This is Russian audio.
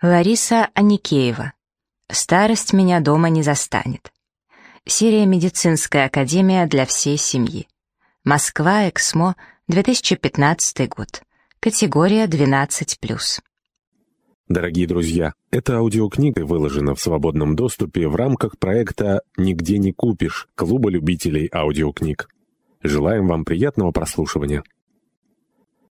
Лариса Аникеева. Старость меня дома не застанет. Серия «Медицинская академия для всей семьи». Москва, Эксмо, 2015 год. Категория 12+. Дорогие друзья, эта аудиокнига выложена в свободном доступе в рамках проекта «Нигде не купишь» Клуба любителей аудиокниг. Желаем вам приятного прослушивания.